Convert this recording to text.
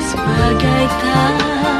sebagai tak